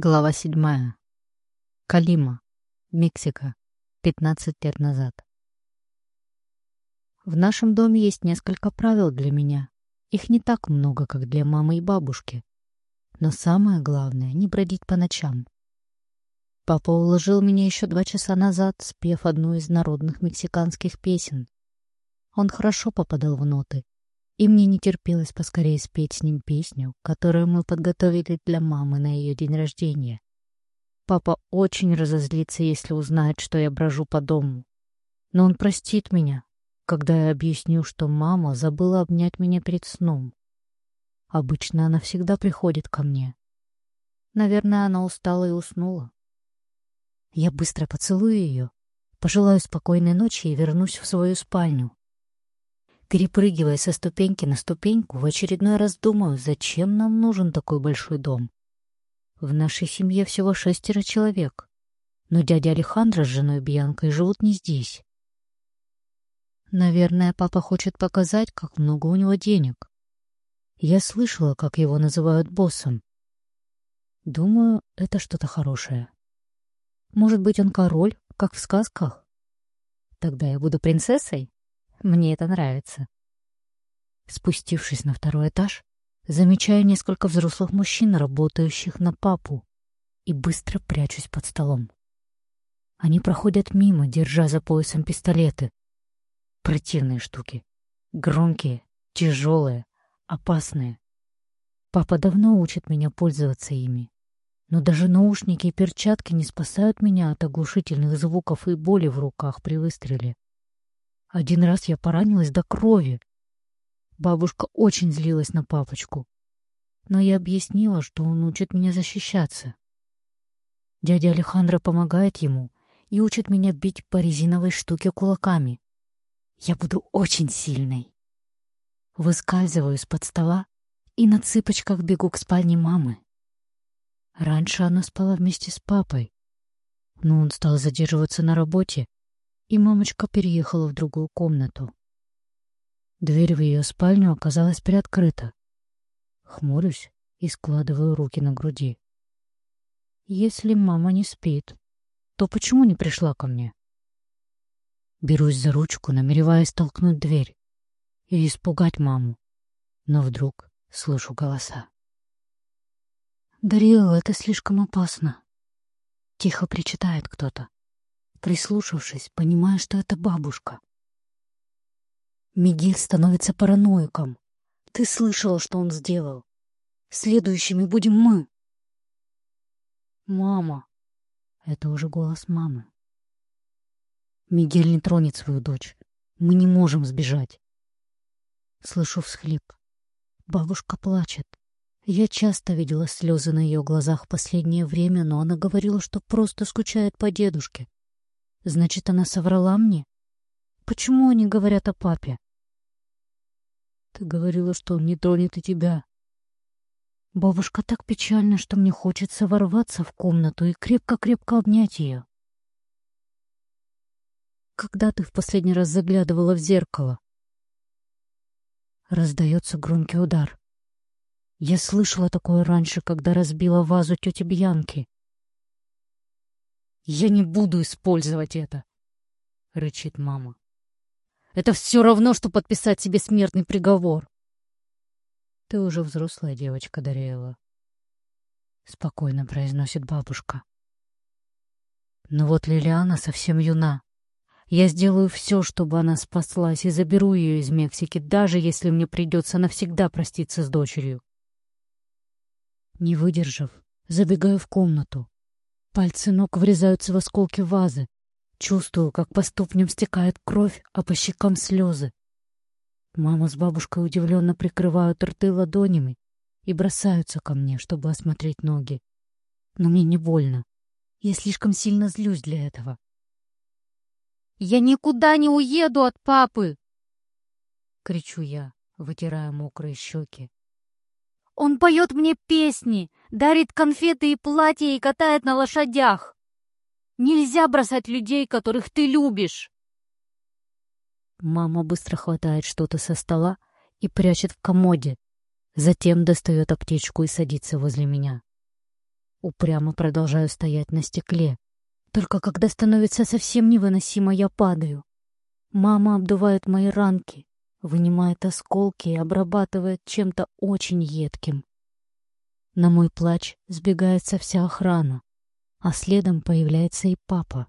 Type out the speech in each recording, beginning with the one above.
Глава седьмая. Калима, Мексика, 15 лет назад. В нашем доме есть несколько правил для меня. Их не так много, как для мамы и бабушки. Но самое главное — не бродить по ночам. Папа уложил меня еще два часа назад, спев одну из народных мексиканских песен. Он хорошо попадал в ноты, и мне не терпелось поскорее спеть с ним песню, которую мы подготовили для мамы на ее день рождения. Папа очень разозлится, если узнает, что я брожу по дому. Но он простит меня, когда я объясню, что мама забыла обнять меня перед сном. Обычно она всегда приходит ко мне. Наверное, она устала и уснула. Я быстро поцелую ее, пожелаю спокойной ночи и вернусь в свою спальню. Перепрыгивая со ступеньки на ступеньку, в очередной раз думаю, зачем нам нужен такой большой дом. В нашей семье всего шестеро человек, но дядя Алехандро с женой Бьянкой живут не здесь. Наверное, папа хочет показать, как много у него денег. Я слышала, как его называют боссом. Думаю, это что-то хорошее. Может быть, он король, как в сказках? Тогда я буду принцессой? Мне это нравится. Спустившись на второй этаж, замечаю несколько взрослых мужчин, работающих на папу, и быстро прячусь под столом. Они проходят мимо, держа за поясом пистолеты. Противные штуки. Громкие, тяжелые, опасные. Папа давно учит меня пользоваться ими. Но даже наушники и перчатки не спасают меня от оглушительных звуков и боли в руках при выстреле. Один раз я поранилась до крови. Бабушка очень злилась на папочку. Но я объяснила, что он учит меня защищаться. Дядя Алехандро помогает ему и учит меня бить по резиновой штуке кулаками. Я буду очень сильной. Выскальзываю из-под стола и на цыпочках бегу к спальне мамы. Раньше она спала вместе с папой, но он стал задерживаться на работе и мамочка переехала в другую комнату. Дверь в ее спальню оказалась приоткрыта. Хмурюсь и складываю руки на груди. Если мама не спит, то почему не пришла ко мне? Берусь за ручку, намереваясь толкнуть дверь и испугать маму, но вдруг слышу голоса. «Дарила, это слишком опасно!» Тихо причитает кто-то. Прислушавшись, понимаю, что это бабушка. Мигель становится параноиком. Ты слышала, что он сделал. Следующими будем мы. Мама. Это уже голос мамы. Мигель не тронет свою дочь. Мы не можем сбежать. Слышу всхлип. Бабушка плачет. Я часто видела слезы на ее глазах в последнее время, но она говорила, что просто скучает по дедушке. Значит, она соврала мне? Почему они говорят о папе? Ты говорила, что он не тронет и тебя. Бабушка так печальна, что мне хочется ворваться в комнату и крепко-крепко обнять ее. Когда ты в последний раз заглядывала в зеркало? Раздается громкий удар. Я слышала такое раньше, когда разбила вазу тети Бьянки. «Я не буду использовать это!» — рычит мама. «Это все равно, что подписать себе смертный приговор!» «Ты уже взрослая девочка, Дариэла», — спокойно произносит бабушка. «Но вот Лилиана совсем юна. Я сделаю все, чтобы она спаслась, и заберу ее из Мексики, даже если мне придется навсегда проститься с дочерью». Не выдержав, забегаю в комнату, Пальцы ног врезаются в осколки вазы. Чувствую, как по ступням стекает кровь, а по щекам слезы. Мама с бабушкой удивленно прикрывают рты ладонями и бросаются ко мне, чтобы осмотреть ноги. Но мне не больно. Я слишком сильно злюсь для этого. «Я никуда не уеду от папы!» — кричу я, вытирая мокрые щеки. Он поет мне песни, дарит конфеты и платья и катает на лошадях. Нельзя бросать людей, которых ты любишь. Мама быстро хватает что-то со стола и прячет в комоде. Затем достает аптечку и садится возле меня. Упрямо продолжаю стоять на стекле. Только когда становится совсем невыносимо, я падаю. Мама обдувает мои ранки, вынимает осколки и обрабатывает чем-то очень едким. На мой плач сбегается вся охрана, а следом появляется и папа.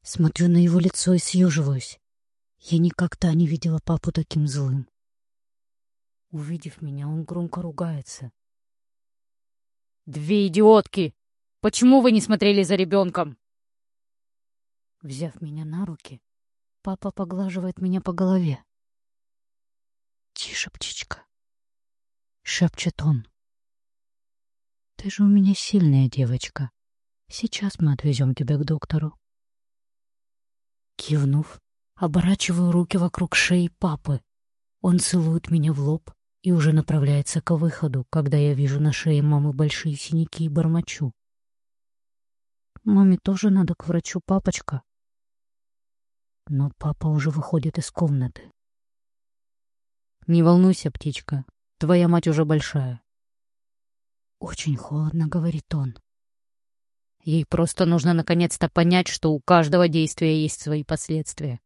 Смотрю на его лицо и съеживаюсь. Я никогда не видела папу таким злым. Увидев меня, он громко ругается. «Две идиотки! Почему вы не смотрели за ребенком?» Взяв меня на руки, папа поглаживает меня по голове. «Тише, птичка!» — шепчет он. «Ты же у меня сильная девочка. Сейчас мы отвезем тебя к доктору». Кивнув, оборачиваю руки вокруг шеи папы. Он целует меня в лоб и уже направляется к выходу, когда я вижу на шее мамы большие синяки и бормочу. «Маме тоже надо к врачу, папочка». Но папа уже выходит из комнаты. «Не волнуйся, птичка, твоя мать уже большая». «Очень холодно», — говорит он. Ей просто нужно наконец-то понять, что у каждого действия есть свои последствия.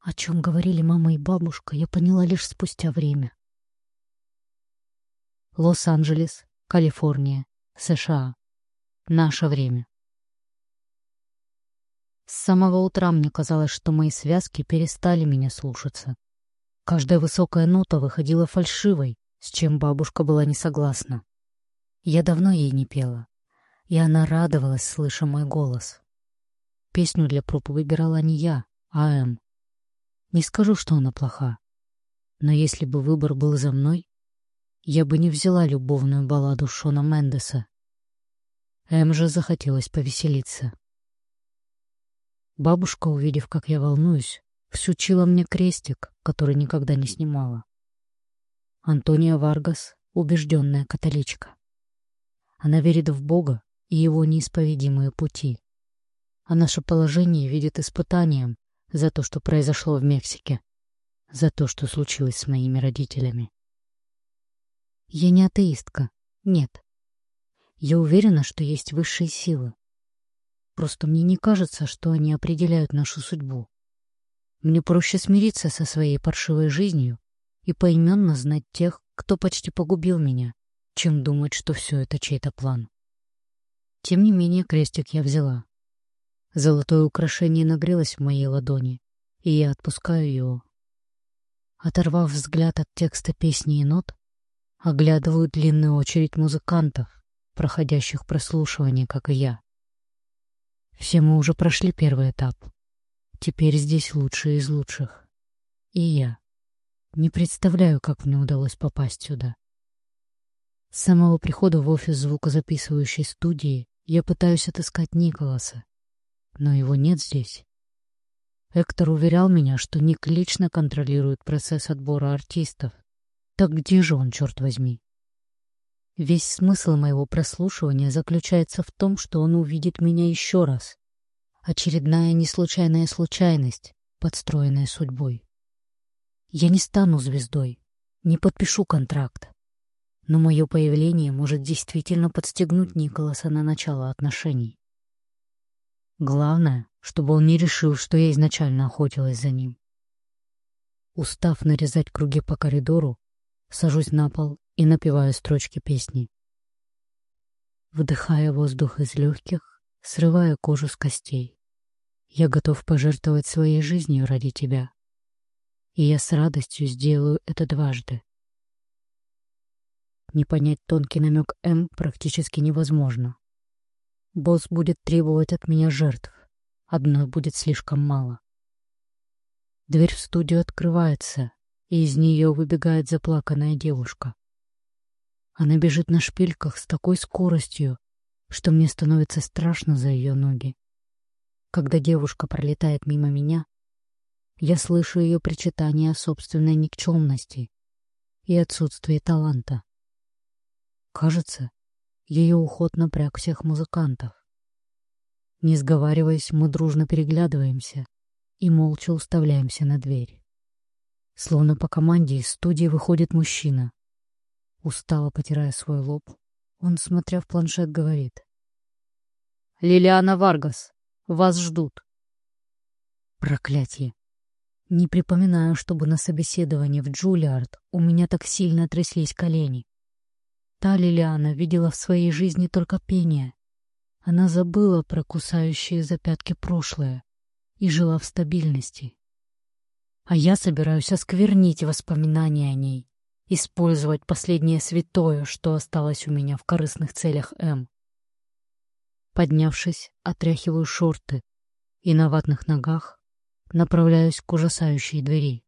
О чем говорили мама и бабушка, я поняла лишь спустя время. Лос-Анджелес, Калифорния, США. Наше время. С самого утра мне казалось, что мои связки перестали меня слушаться. Каждая высокая нота выходила фальшивой, с чем бабушка была не согласна. Я давно ей не пела, и она радовалась, слыша мой голос. Песню для проб выбирала не я, а Эм. Не скажу, что она плоха, но если бы выбор был за мной, я бы не взяла любовную балладу Шона Мендеса. Эм же захотелось повеселиться. Бабушка, увидев, как я волнуюсь, всучила мне крестик, который никогда не снимала. Антония Варгас — убежденная католичка. Она верит в Бога и его неисповедимые пути. А наше положение видит испытанием за то, что произошло в Мексике, за то, что случилось с моими родителями. Я не атеистка, нет. Я уверена, что есть высшие силы. Просто мне не кажется, что они определяют нашу судьбу. Мне проще смириться со своей паршивой жизнью и поименно знать тех, кто почти погубил меня, чем думать, что все это чей-то план. Тем не менее, крестик я взяла. Золотое украшение нагрелось в моей ладони, и я отпускаю его. Оторвав взгляд от текста песни и нот, оглядываю длинную очередь музыкантов, проходящих прослушивание, как и я. Все мы уже прошли первый этап. Теперь здесь лучшие из лучших. И я. Не представляю, как мне удалось попасть сюда. С самого прихода в офис звукозаписывающей студии я пытаюсь отыскать Николаса, но его нет здесь. Эктор уверял меня, что Ник лично контролирует процесс отбора артистов. Так где же он, черт возьми? Весь смысл моего прослушивания заключается в том, что он увидит меня еще раз. Очередная неслучайная случайность, подстроенная судьбой. Я не стану звездой, не подпишу контракт но мое появление может действительно подстегнуть Николаса на начало отношений. Главное, чтобы он не решил, что я изначально охотилась за ним. Устав нарезать круги по коридору, сажусь на пол и напеваю строчки песни. Вдыхая воздух из легких, срывая кожу с костей. Я готов пожертвовать своей жизнью ради тебя. И я с радостью сделаю это дважды. Не понять тонкий намек М практически невозможно. Босс будет требовать от меня жертв. Одной будет слишком мало. Дверь в студию открывается, и из нее выбегает заплаканная девушка. Она бежит на шпильках с такой скоростью, что мне становится страшно за ее ноги. Когда девушка пролетает мимо меня, я слышу ее причитание о собственной никчемности и отсутствии таланта. Кажется, ее уход напряг всех музыкантов. Не сговариваясь, мы дружно переглядываемся и молча уставляемся на дверь. Словно по команде из студии выходит мужчина. Устало потирая свой лоб, Он, смотря в планшет, говорит. «Лилиана Варгас, вас ждут». Проклятие. Не припоминаю, чтобы на собеседовании в Джулиард у меня так сильно тряслись колени. Та Лилиана видела в своей жизни только пение. Она забыла про кусающие за пятки прошлое и жила в стабильности. А я собираюсь осквернить воспоминания о ней, использовать последнее святое, что осталось у меня в корыстных целях М. Поднявшись, отряхиваю шорты и на ватных ногах Направляюсь к ужасающей двери.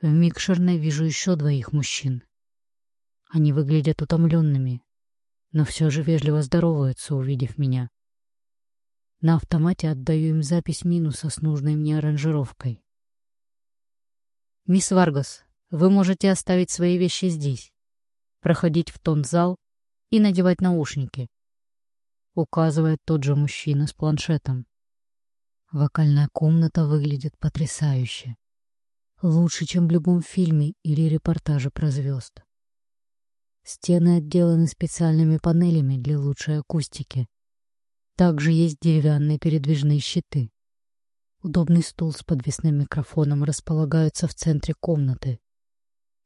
В микшерной вижу еще двоих мужчин. Они выглядят утомленными, но все же вежливо здороваются, увидев меня. На автомате отдаю им запись минуса с нужной мне аранжировкой. «Мисс Варгас, вы можете оставить свои вещи здесь, проходить в тон зал и надевать наушники», указывает тот же мужчина с планшетом. Вокальная комната выглядит потрясающе. Лучше, чем в любом фильме или репортаже про звезд. Стены отделаны специальными панелями для лучшей акустики. Также есть деревянные передвижные щиты. Удобный стул с подвесным микрофоном располагается в центре комнаты.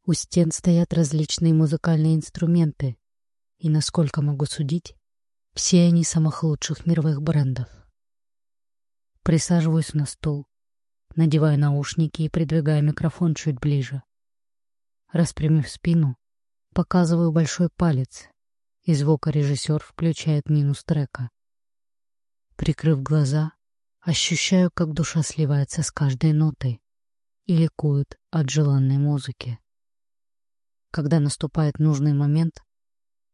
У стен стоят различные музыкальные инструменты, и, насколько могу судить, все они самых лучших мировых брендов. Присаживаюсь на стул, надеваю наушники и придвигаю микрофон чуть ближе. Распрямив спину, показываю большой палец, и звукорежиссер включает минус трека. Прикрыв глаза, ощущаю, как душа сливается с каждой нотой и ликует от желанной музыки. Когда наступает нужный момент,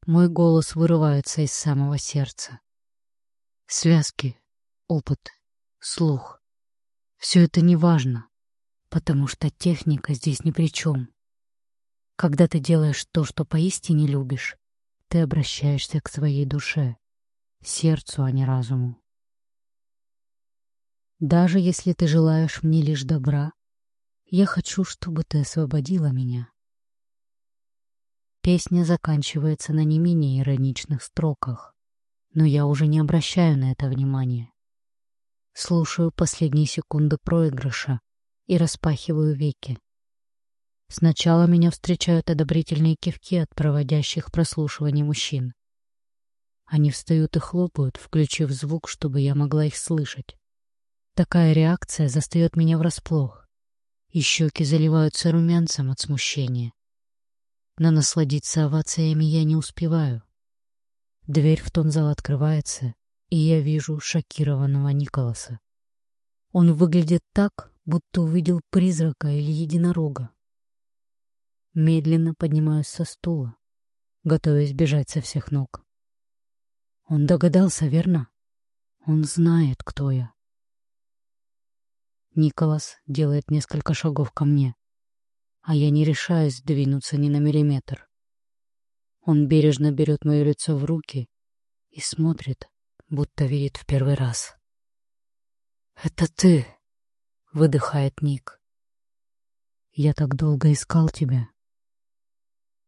мой голос вырывается из самого сердца. Связки, опыт слух. Все это не важно, потому что техника здесь ни при чем. Когда ты делаешь то, что поистине любишь, ты обращаешься к своей душе, сердцу, а не разуму. Даже если ты желаешь мне лишь добра, я хочу, чтобы ты освободила меня. Песня заканчивается на не менее ироничных строках, но я уже не обращаю на это внимания. Слушаю последние секунды проигрыша и распахиваю веки. Сначала меня встречают одобрительные кивки от проводящих прослушивание мужчин. Они встают и хлопают, включив звук, чтобы я могла их слышать. Такая реакция застает меня врасплох, и щеки заливаются румянцем от смущения. Но насладиться овациями я не успеваю. Дверь в тон зал открывается, и я вижу шокированного Николаса. Он выглядит так, будто увидел призрака или единорога. Медленно поднимаюсь со стула, готовясь бежать со всех ног. Он догадался, верно? Он знает, кто я. Николас делает несколько шагов ко мне, а я не решаюсь двинуться ни на миллиметр. Он бережно берет мое лицо в руки и смотрит, будто видит в первый раз. «Это ты!» — выдыхает Ник. «Я так долго искал тебя,